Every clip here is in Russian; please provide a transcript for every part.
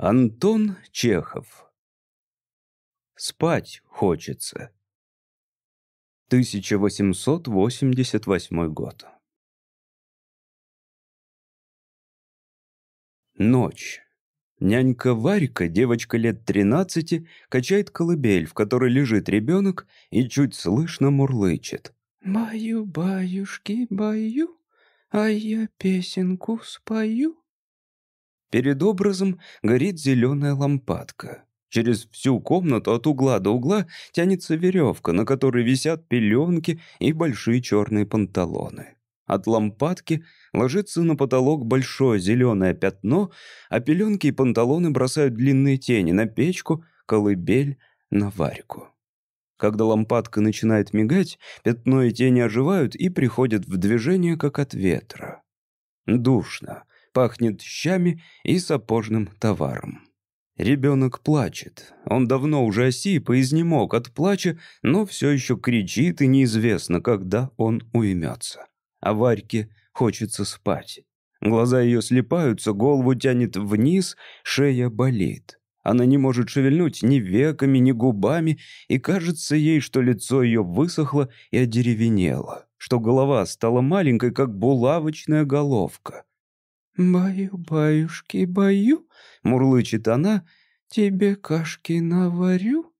Антон Чехов. Спать хочется. 1888 год. Ночь. Нянька Варька, девочка лет тринадцати, качает колыбель, в которой лежит ребенок и чуть слышно мурлычет. «Баю-баюшки, баю, а я песенку спою». Перед образом горит зеленая лампадка. Через всю комнату от угла до угла тянется веревка, на которой висят пеленки и большие черные панталоны. От лампадки ложится на потолок большое зеленое пятно, а пеленки и панталоны бросают длинные тени на печку, колыбель, на варьку. Когда лампадка начинает мигать, пятно и тени оживают и приходят в движение, как от ветра. Душно пахнет щами и сапожным товаром. Ребенок плачет. Он давно уже осип и изнемог от плача, но все еще кричит, и неизвестно, когда он уймется. А Варьке хочется спать. Глаза ее слепаются, голову тянет вниз, шея болит. Она не может шевельнуть ни веками, ни губами, и кажется ей, что лицо ее высохло и одеревенело, что голова стала маленькой, как булавочная головка. «Баю-баюшки, баю», — мурлычет она, — «тебе кашки наварю».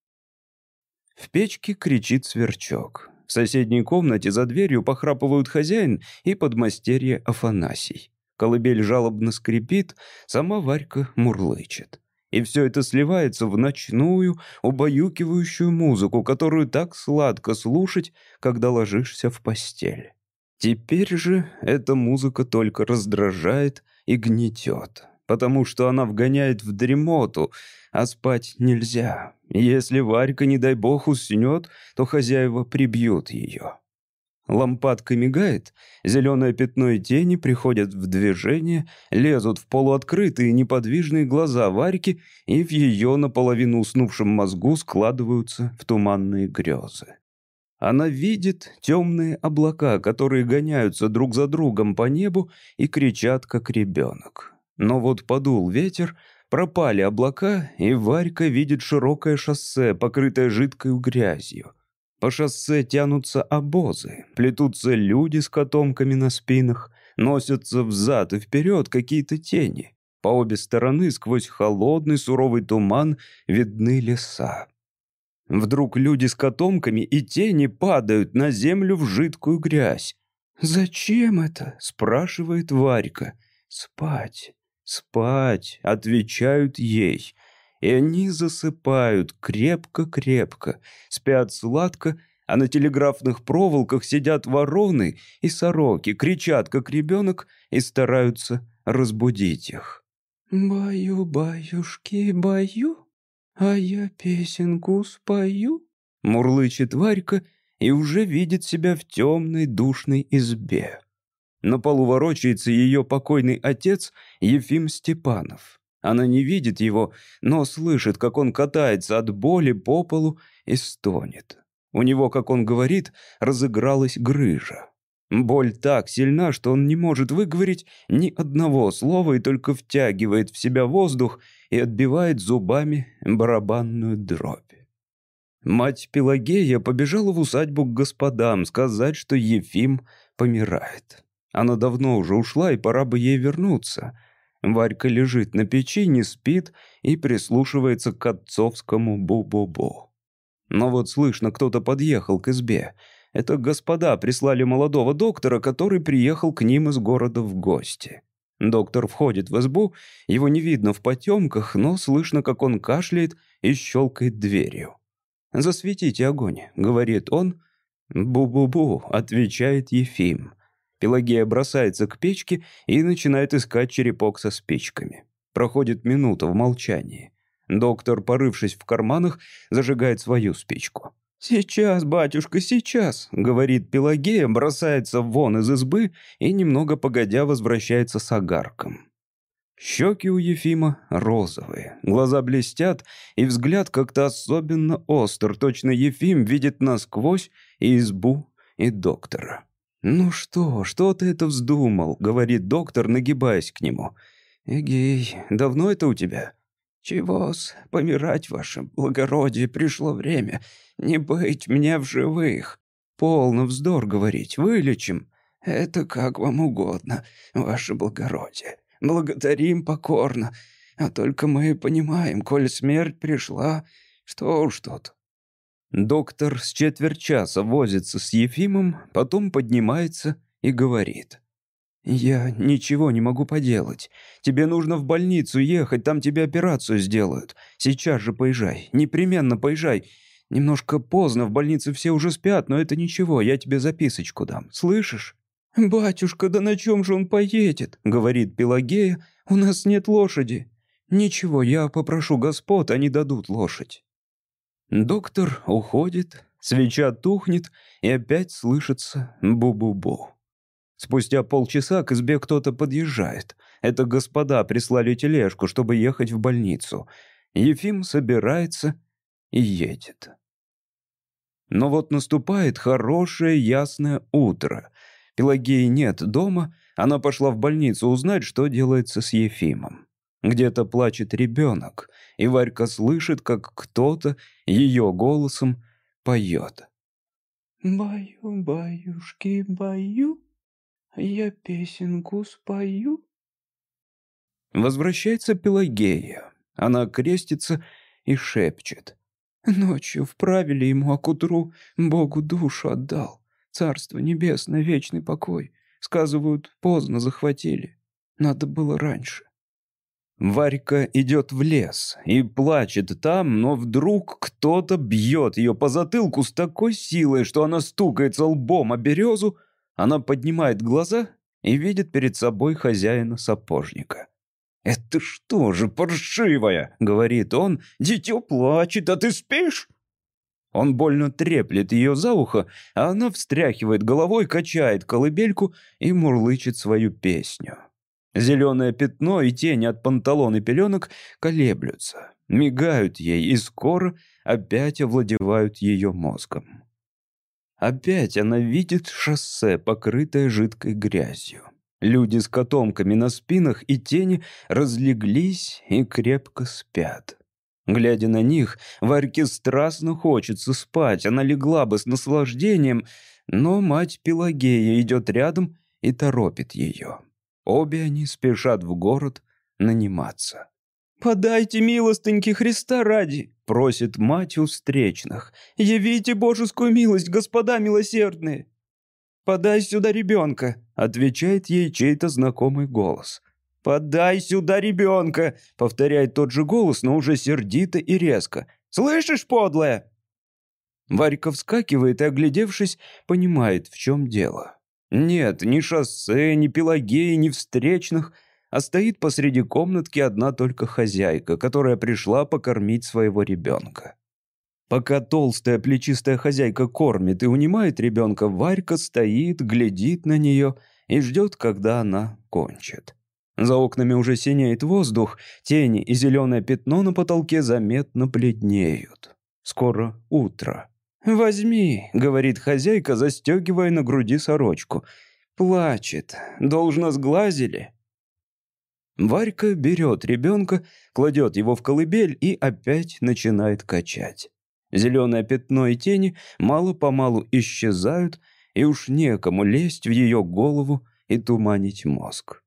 В печке кричит сверчок. В соседней комнате за дверью похрапывают хозяин и подмастерье Афанасий. Колыбель жалобно скрипит, сама Варька мурлычет. И все это сливается в ночную, убаюкивающую музыку, которую так сладко слушать, когда ложишься в постель. Теперь же эта музыка только раздражает и гнетет, потому что она вгоняет в дремоту, а спать нельзя. Если Варька, не дай бог, уснет, то хозяева прибьют ее. Лампадка мигает, зеленое пятно и тени приходят в движение, лезут в полуоткрытые неподвижные глаза Варьки и в ее наполовину уснувшем мозгу складываются в туманные грезы. Она видит темные облака, которые гоняются друг за другом по небу и кричат, как ребенок. Но вот подул ветер, пропали облака, и Варька видит широкое шоссе, покрытое жидкой грязью. По шоссе тянутся обозы, плетутся люди с котомками на спинах, носятся взад и вперед какие-то тени. По обе стороны сквозь холодный суровый туман видны леса. Вдруг люди с котомками и тени падают на землю в жидкую грязь. «Зачем это?» — спрашивает Варька. «Спать, спать», — отвечают ей. И они засыпают крепко-крепко, спят сладко, а на телеграфных проволоках сидят вороны и сороки, кричат, как ребенок, и стараются разбудить их. «Баю-баюшки, баю», «А я песенку спою», — мурлычет Варька и уже видит себя в темной душной избе. На полу ворочается ее покойный отец Ефим Степанов. Она не видит его, но слышит, как он катается от боли по полу и стонет. У него, как он говорит, разыгралась грыжа. Боль так сильна, что он не может выговорить ни одного слова и только втягивает в себя воздух и отбивает зубами барабанную дробь. Мать Пелагея побежала в усадьбу к господам сказать, что Ефим помирает. Она давно уже ушла, и пора бы ей вернуться. Варька лежит на печи, не спит и прислушивается к отцовскому бу-бу-бу. Но вот слышно, кто-то подъехал к избе — это господа прислали молодого доктора, который приехал к ним из города в гости. Доктор входит в избу, его не видно в потемках, но слышно, как он кашляет и щелкает дверью. «Засветите огонь», — говорит он. «Бу-бу-бу», — отвечает Ефим. Пелагея бросается к печке и начинает искать черепок со спичками. Проходит минута в молчании. Доктор, порывшись в карманах, зажигает свою спичку. «Сейчас, батюшка, сейчас», — говорит Пелагея, бросается вон из избы и немного погодя возвращается с огарком. Щеки у Ефима розовые, глаза блестят, и взгляд как-то особенно остр. Точно Ефим видит насквозь и избу, и доктора. «Ну что, что ты это вздумал?» — говорит доктор, нагибаясь к нему. «Эгей, давно это у тебя?» «Чего-с, помирать, ваше благородие, пришло время. Не быть мне в живых. Полно вздор говорить, вылечим. Это как вам угодно, ваше благородие. Благодарим покорно. А только мы понимаем, коль смерть пришла, что уж тут». Доктор с четверть часа возится с Ефимом, потом поднимается и говорит. «Я ничего не могу поделать. Тебе нужно в больницу ехать, там тебе операцию сделают. Сейчас же поезжай, непременно поезжай. Немножко поздно, в больнице все уже спят, но это ничего, я тебе записочку дам. Слышишь?» «Батюшка, да на чем же он поедет?» — говорит Пелагея. «У нас нет лошади». «Ничего, я попрошу господ, они дадут лошадь». Доктор уходит, свеча тухнет, и опять слышится бу-бу-бу. Спустя полчаса к избе кто-то подъезжает. Это господа прислали тележку, чтобы ехать в больницу. Ефим собирается и едет. Но вот наступает хорошее ясное утро. Пелагеи нет дома, она пошла в больницу узнать, что делается с Ефимом. Где-то плачет ребенок, и Варька слышит, как кто-то ее голосом поет. «Баю, баюшки, баю, я песенку спою». Возвращается Пелагея. Она крестится и шепчет. «Ночью вправили ему, а к утру Богу душу отдал. Царство небесное, вечный покой. Сказывают, поздно захватили. Надо было раньше». Варька идет в лес и плачет там, но вдруг кто-то бьет ее по затылку с такой силой, что она стукается лбом о березу, она поднимает глаза и видит перед собой хозяина сапожника. «Это что же, паршивая?» — говорит он. «Дитё плачет, а ты спишь?» Он больно треплет ее за ухо, а она встряхивает головой, качает колыбельку и мурлычет свою песню. Зеленое пятно и тень от панталон и пеленок колеблются, мигают ей и скоро опять овладевают ее мозгом. Опять она видит шоссе, покрытое жидкой грязью. Люди с котомками на спинах и тени разлеглись и крепко спят. Глядя на них, Варьке страстно хочется спать, она легла бы с наслаждением, но мать Пелагея идет рядом и торопит ее. Обе они спешат в город наниматься. «Подайте милостыньки Христа ради!» — просит мать у встречных. «Явите божескую милость, господа милосердные!» «Подай сюда ребенка!» — отвечает ей чей-то знакомый голос. «Подай сюда ребенка!» — повторяет тот же голос, но уже сердито и резко. «Слышишь, подлая?» Варька вскакивает и, оглядевшись, понимает, в чем дело. Нет, ни шоссе, ни Пелагеи, ни встречных, а стоит посреди комнатки одна только хозяйка, которая пришла покормить своего ребенка. Пока толстая плечистая хозяйка кормит и унимает ребенка, Варька стоит, глядит на нее и ждет, когда она кончит. За окнами уже синеет воздух, тени и зеленое пятно на потолке заметно бледнеют. Скоро утро. «Возьми», — говорит хозяйка, застегивая на груди сорочку. «Плачет. Должно сглазили». Варька берет ребенка, кладет его в колыбель и опять начинает качать. Зеленое пятно и тени мало-помалу исчезают, и уж некому лезть в ее голову и туманить мозг.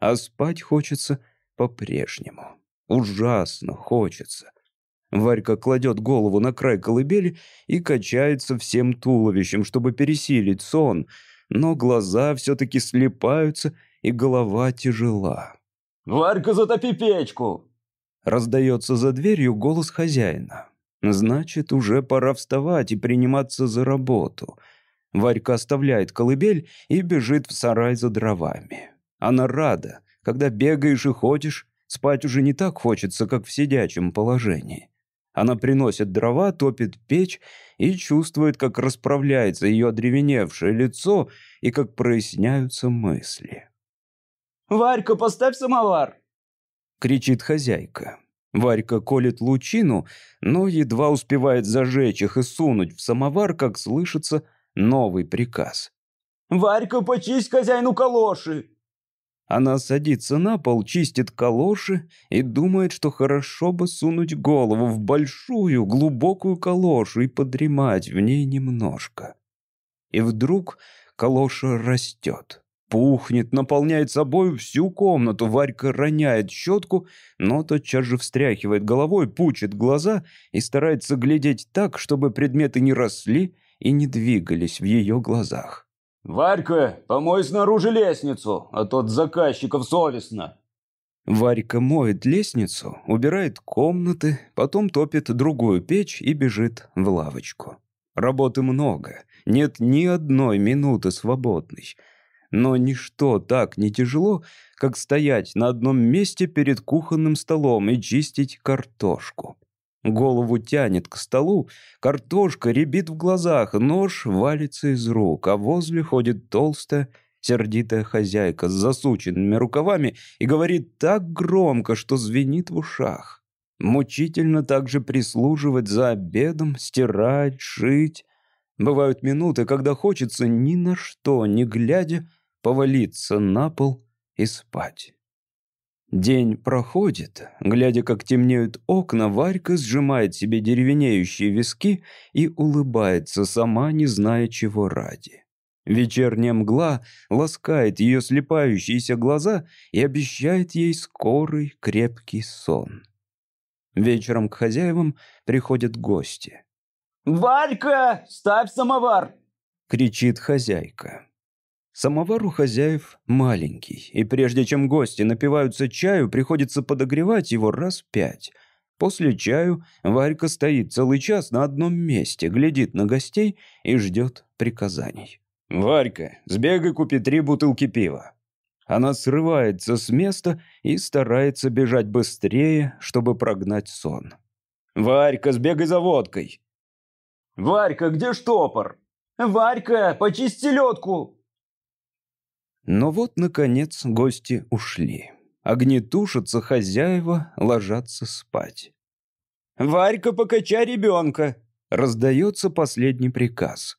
А спать хочется по-прежнему. Ужасно хочется. Варька кладет голову на край колыбели и качается всем туловищем, чтобы пересилить сон, но глаза все-таки слепаются, и голова тяжела. «Варька, затопи печку!» Раздается за дверью голос хозяина. Значит, уже пора вставать и приниматься за работу. Варька оставляет колыбель и бежит в сарай за дровами. Она рада. Когда бегаешь и ходишь, спать уже не так хочется, как в сидячем положении. Она приносит дрова, топит печь и чувствует, как расправляется ее одревеневшее лицо и как проясняются мысли. «Варька, поставь самовар!» — кричит хозяйка. Варька колет лучину, но едва успевает зажечь их и сунуть в самовар, как слышится новый приказ. «Варька, почисть хозяину калоши!» Она садится на пол, чистит калоши и думает, что хорошо бы сунуть голову в большую, глубокую калошу и подремать в ней немножко. И вдруг калоша растет, пухнет, наполняет собой всю комнату. Варька роняет щетку, но тотчас же встряхивает головой, пучит глаза и старается глядеть так, чтобы предметы не росли и не двигались в ее глазах. «Варька, помой снаружи лестницу, а то от заказчиков совестно». Варька моет лестницу, убирает комнаты, потом топит другую печь и бежит в лавочку. Работы много, нет ни одной минуты свободной. Но ничто так не тяжело, как стоять на одном месте перед кухонным столом и чистить картошку. Голову тянет к столу, картошка рябит в глазах, нож валится из рук, а возле ходит толстая, сердитая хозяйка с засученными рукавами и говорит так громко, что звенит в ушах. Мучительно также прислуживать за обедом, стирать, шить. Бывают минуты, когда хочется ни на что, не глядя, повалиться на пол и спать. День проходит. Глядя, как темнеют окна, Варька сжимает себе деревенеющие виски и улыбается, сама не зная, чего ради. Вечерняя мгла ласкает ее слепающиеся глаза и обещает ей скорый крепкий сон. Вечером к хозяевам приходят гости. «Варька, ставь самовар!» — кричит хозяйка. Самовар у хозяев маленький, и прежде чем гости напиваются чаю, приходится подогревать его раз пять. После чаю Варька стоит целый час на одном месте, глядит на гостей и ждет приказаний. «Варька, сбегай купи три бутылки пива». Она срывается с места и старается бежать быстрее, чтобы прогнать сон. «Варька, сбегай за водкой». «Варька, где штопор?» «Варька, почисти ледку!» Но вот, наконец, гости ушли. Огни тушатся, хозяева ложатся спать. «Варька, покачай ребенка!» Раздается последний приказ.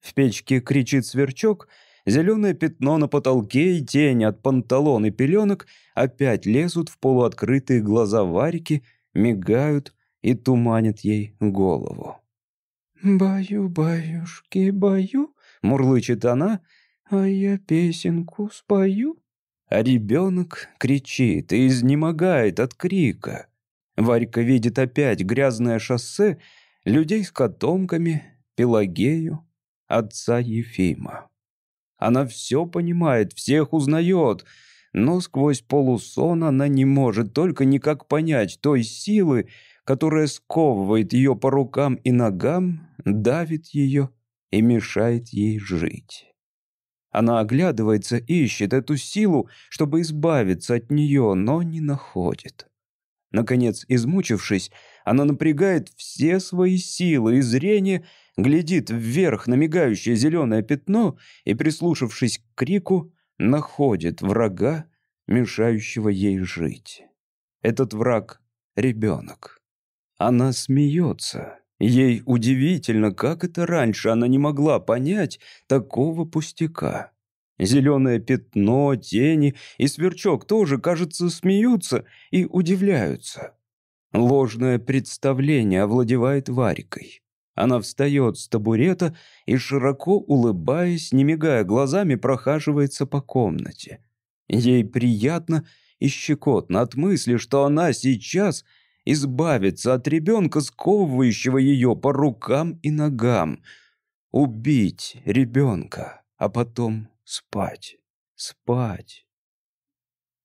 В печке кричит сверчок, зеленое пятно на потолке и тень от панталон и пеленок опять лезут в полуоткрытые глаза Варьки, мигают и туманят ей голову. «Баю, баюшки, баю», — мурлычет она, — а я песенку спою. А ребенок кричит и изнемогает от крика. Варька видит опять грязное шоссе, людей с котомками, Пелагею, отца Ефима. Она все понимает, всех узнает, но сквозь полусон она не может только никак понять той силы, которая сковывает ее по рукам и ногам, давит ее и мешает ей жить. Она оглядывается, ищет эту силу, чтобы избавиться от нее, но не находит. Наконец, измучившись, она напрягает все свои силы и зрение, глядит вверх на мигающее зеленое пятно и, прислушавшись к крику, находит врага, мешающего ей жить. Этот враг — ребенок. Она смеется. Ей удивительно, как это раньше она не могла понять такого пустяка. Зеленое пятно, тени и сверчок тоже, кажется, смеются и удивляются. Ложное представление овладевает Варькой. Она встает с табурета и, широко улыбаясь, не мигая глазами, прохаживается по комнате. Ей приятно и щекотно от мысли, что она сейчас избавиться от ребенка, сковывающего ее по рукам и ногам. Убить ребенка, а потом спать, спать.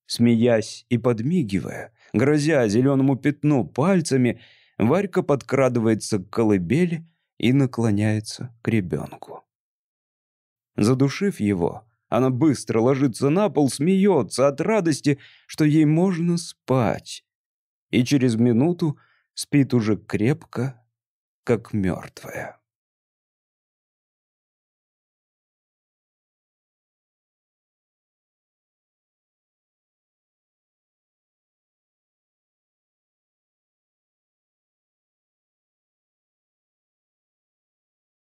Смеясь и подмигивая, грозя зеленому пятну пальцами, Варька подкрадывается к колыбели и наклоняется к ребенку. Задушив его, она быстро ложится на пол, смеется от радости, что ей можно спать и через минуту спит уже крепко, как мертвая.